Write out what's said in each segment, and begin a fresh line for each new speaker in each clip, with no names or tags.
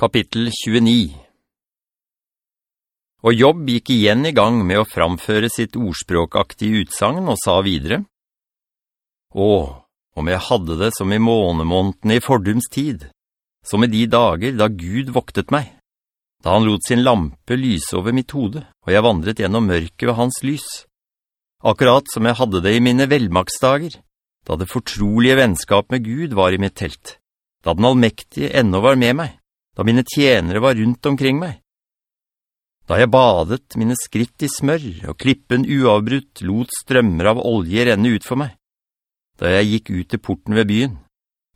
Kapittel 29 Og Jobb gikk igjen i gang med å framføre sitt ordspråkaktige utsagn og sa videre, «Å, om jeg hadde det som i månemåndene i fordums tid, som i de dager da Gud voktet meg, da han lot sin lampe lyse over mitt hode, og jeg vandret gjennom mørket ved hans lys, akkurat som jeg hadde det i mine velmaksdager, da det fortrolige vennskap med Gud var i mitt telt, da den allmektige enda var med meg, da mine tjenere var rundt omkring meg. Da jeg badet mine skritt i smør, og klippen uavbrutt lot strømmer av olje renne ut for meg. Da jeg gikk ut til porten ved byen,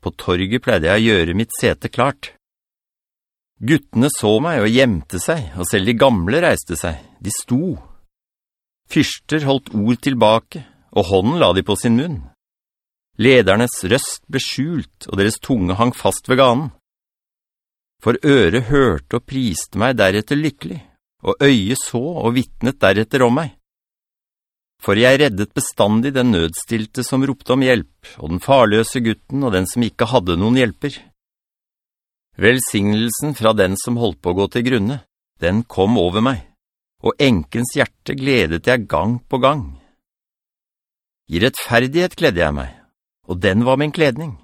på torget pleide jeg å gjøre mitt sete klart. Guttene så meg og gjemte seg, og selv de gamle reiste seg, de sto. Fyrster holdt ord tilbake, og hånden la de på sin munn. Ledernes røst ble skjult, og deres tunge hang fast ved ganen. For øret hørte og priste meg deretter lykkelig, og øyet så og vittnet deretter om meg. For jeg reddet bestandig den nødstilte som ropte om hjelp, og den farløse gutten og den som ikke hadde noen hjelper. Velsignelsen fra den som holdt på å gå til grunne, den kom over meg, og enkens hjerte gledet jeg gang på gang. I rettferdighet gledde jeg meg, og den var min kledning.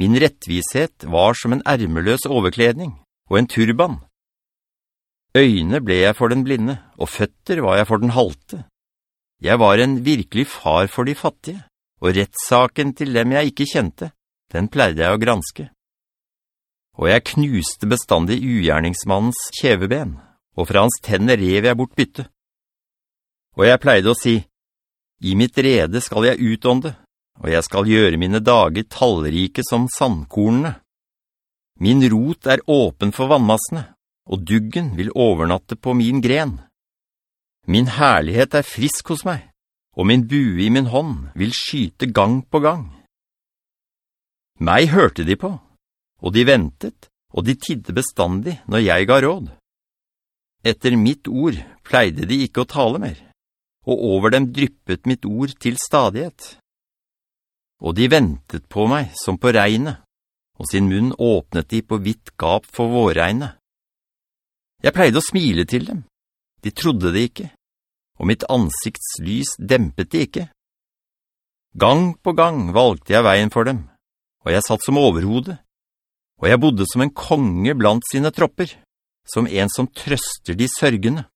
Min rettvishet var som en ærmeløs overkledning og en turban. Øyne ble jeg for den blinde, og føtter var jeg for den halte. Jeg var en virkelig far for de fattige, og rettsaken til dem jeg ikke kjente, den pleide jeg å granske. Og jeg knuste bestandig ugjerningsmannens kjeveben, og fra hans tenner rev jeg bort bytte. Og jeg pleide å si, «I mitt rede skal jeg utånde, og jeg skal gjøre mine dager tallrike som sandkornene. Min rot er åpen for vannmassene, og duggen vil overnatte på min gren. Min herlighet er frisk hos meg, og min bue i min hånd vil skyte gang på gang. Meg hørte de på, og de ventet, og de tidde bestandig når jeg ga råd. Etter mitt ord pleide de ikke å tale mer, og over dem dryppet mitt ord til stadighet og de ventet på meg som på regnet, og sin munn åpnet de på hvitt gap for vårregnet. Jeg pleide å smile til dem, de trodde det ikke, og mitt ansiktslys dempet de ikke. Gang på gang valgte jeg veien for dem, og jeg satt som overhode, og jeg bodde som en konge blant sine tropper, som en som trøster de sørgende.